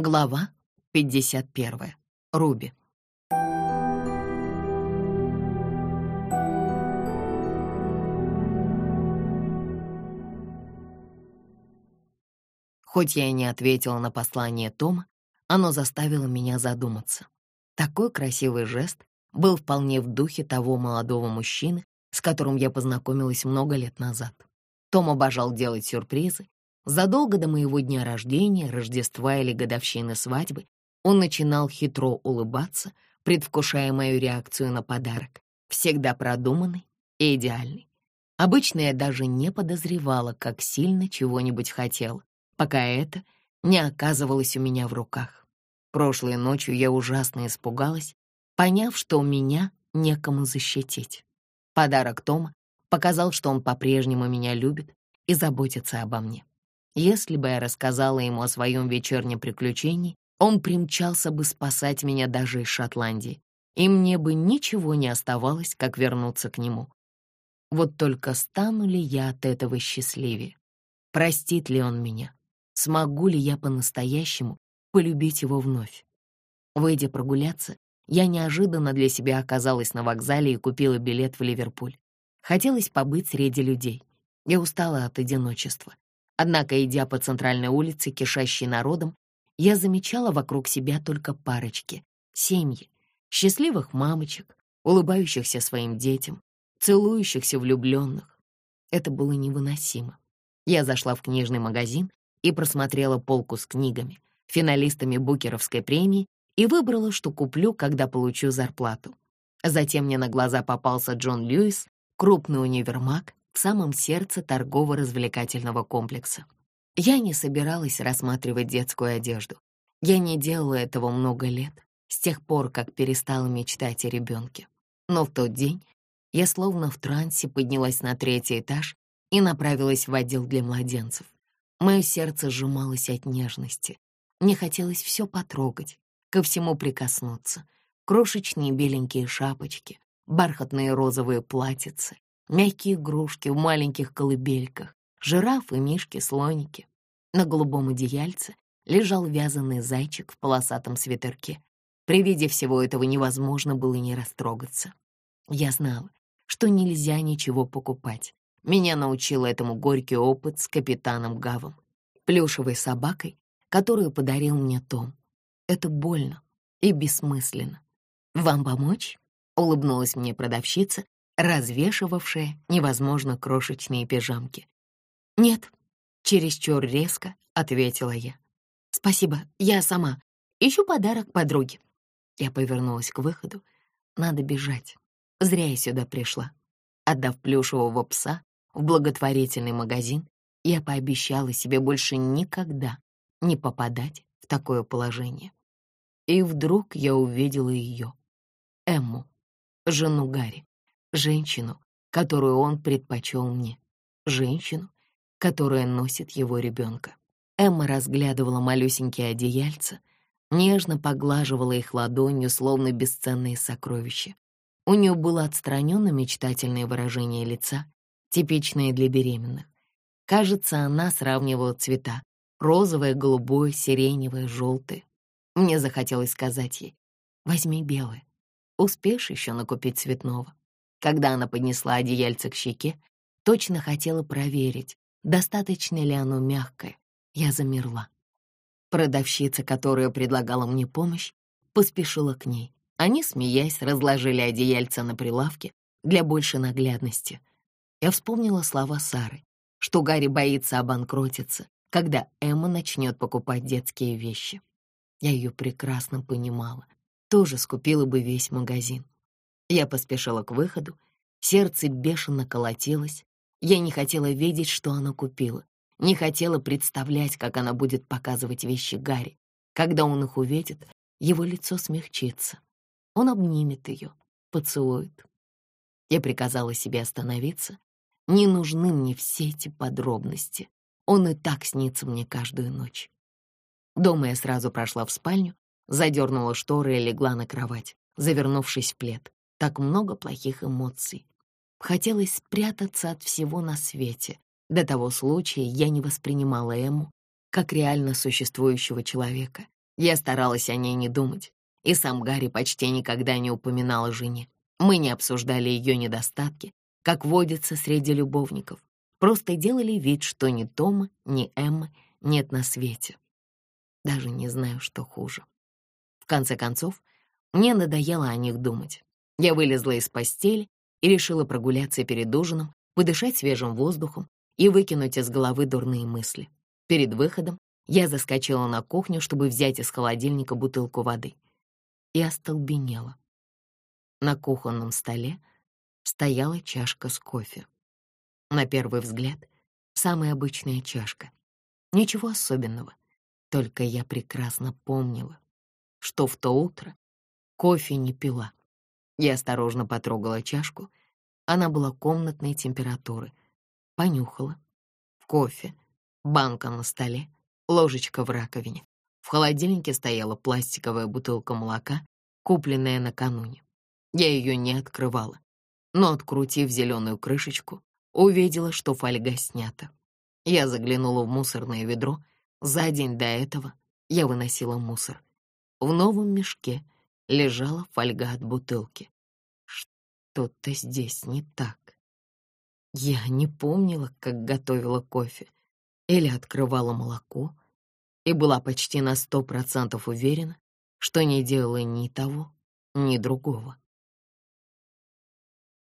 Глава 51. Руби. Хоть я и не ответила на послание Тома, оно заставило меня задуматься. Такой красивый жест был вполне в духе того молодого мужчины, с которым я познакомилась много лет назад. Том обожал делать сюрпризы Задолго до моего дня рождения, Рождества или годовщины свадьбы он начинал хитро улыбаться, предвкушая мою реакцию на подарок, всегда продуманный и идеальный. Обычно я даже не подозревала, как сильно чего-нибудь хотела, пока это не оказывалось у меня в руках. Прошлой ночью я ужасно испугалась, поняв, что меня некому защитить. Подарок Тома показал, что он по-прежнему меня любит и заботится обо мне. Если бы я рассказала ему о своем вечернем приключении, он примчался бы спасать меня даже из Шотландии, и мне бы ничего не оставалось, как вернуться к нему. Вот только стану ли я от этого счастливее? Простит ли он меня? Смогу ли я по-настоящему полюбить его вновь? Выйдя прогуляться, я неожиданно для себя оказалась на вокзале и купила билет в Ливерпуль. Хотелось побыть среди людей. Я устала от одиночества. Однако, идя по центральной улице, кишащей народом, я замечала вокруг себя только парочки, семьи, счастливых мамочек, улыбающихся своим детям, целующихся влюбленных. Это было невыносимо. Я зашла в книжный магазин и просмотрела полку с книгами, финалистами Букеровской премии, и выбрала, что куплю, когда получу зарплату. Затем мне на глаза попался Джон Льюис, крупный универмаг, в самом сердце торгово-развлекательного комплекса. Я не собиралась рассматривать детскую одежду. Я не делала этого много лет, с тех пор, как перестала мечтать о ребенке. Но в тот день я словно в трансе поднялась на третий этаж и направилась в отдел для младенцев. Мое сердце сжималось от нежности. Мне хотелось все потрогать, ко всему прикоснуться. Крошечные беленькие шапочки, бархатные розовые платьицы, мягкие игрушки в маленьких колыбельках, жирафы, мишки, слоники. На голубом одеяльце лежал вязаный зайчик в полосатом свитерке. При виде всего этого невозможно было не растрогаться. Я знала, что нельзя ничего покупать. Меня научил этому горький опыт с капитаном Гавом, плюшевой собакой, которую подарил мне Том. Это больно и бессмысленно. «Вам помочь?» — улыбнулась мне продавщица, развешивавшая невозможно крошечные пижамки. «Нет», — чересчур резко ответила я. «Спасибо, я сама. Ищу подарок подруге». Я повернулась к выходу. Надо бежать. Зря я сюда пришла. Отдав плюшевого пса в благотворительный магазин, я пообещала себе больше никогда не попадать в такое положение. И вдруг я увидела ее, Эмму, жену Гарри женщину, которую он предпочел мне, женщину, которая носит его ребенка. Эмма разглядывала малюсенькие одеяльца, нежно поглаживала их ладонью, словно бесценные сокровища. У нее было отстраненно мечтательное выражение лица, типичное для беременных. Кажется, она сравнивала цвета — розовое, голубое, сиреневое, желтое. Мне захотелось сказать ей, возьми белое, успеешь еще накупить цветного. Когда она поднесла одеяльце к щеке, точно хотела проверить, достаточно ли оно мягкое. Я замерла. Продавщица, которая предлагала мне помощь, поспешила к ней. Они, смеясь, разложили одеяльце на прилавке для большей наглядности. Я вспомнила слова Сары, что Гарри боится обанкротиться, когда Эмма начнет покупать детские вещи. Я ее прекрасно понимала, тоже скупила бы весь магазин. Я поспешила к выходу. Сердце бешено колотилось. Я не хотела видеть, что она купила. Не хотела представлять, как она будет показывать вещи Гарри. Когда он их увидит, его лицо смягчится. Он обнимет ее, поцелует. Я приказала себе остановиться. Не нужны мне все эти подробности. Он и так снится мне каждую ночь. Дома я сразу прошла в спальню, задернула шторы и легла на кровать, завернувшись в плед так много плохих эмоций. Хотелось спрятаться от всего на свете. До того случая я не воспринимала Эму как реально существующего человека. Я старалась о ней не думать, и сам Гарри почти никогда не упоминал о жене. Мы не обсуждали ее недостатки, как водится среди любовников, просто делали вид, что ни Тома, ни Эммы нет на свете. Даже не знаю, что хуже. В конце концов, мне надоело о них думать. Я вылезла из постели и решила прогуляться перед ужином, подышать свежим воздухом и выкинуть из головы дурные мысли. Перед выходом я заскочила на кухню, чтобы взять из холодильника бутылку воды. И остолбенела. На кухонном столе стояла чашка с кофе. На первый взгляд, самая обычная чашка. Ничего особенного. Только я прекрасно помнила, что в то утро кофе не пила. Я осторожно потрогала чашку. Она была комнатной температуры. Понюхала. Кофе, банка на столе, ложечка в раковине. В холодильнике стояла пластиковая бутылка молока, купленная накануне. Я ее не открывала, но, открутив зеленую крышечку, увидела, что фольга снята. Я заглянула в мусорное ведро. За день до этого я выносила мусор. В новом мешке лежала фольга от бутылки. Что-то здесь не так. Я не помнила, как готовила кофе или открывала молоко, и была почти на сто процентов уверена, что не делала ни того, ни другого.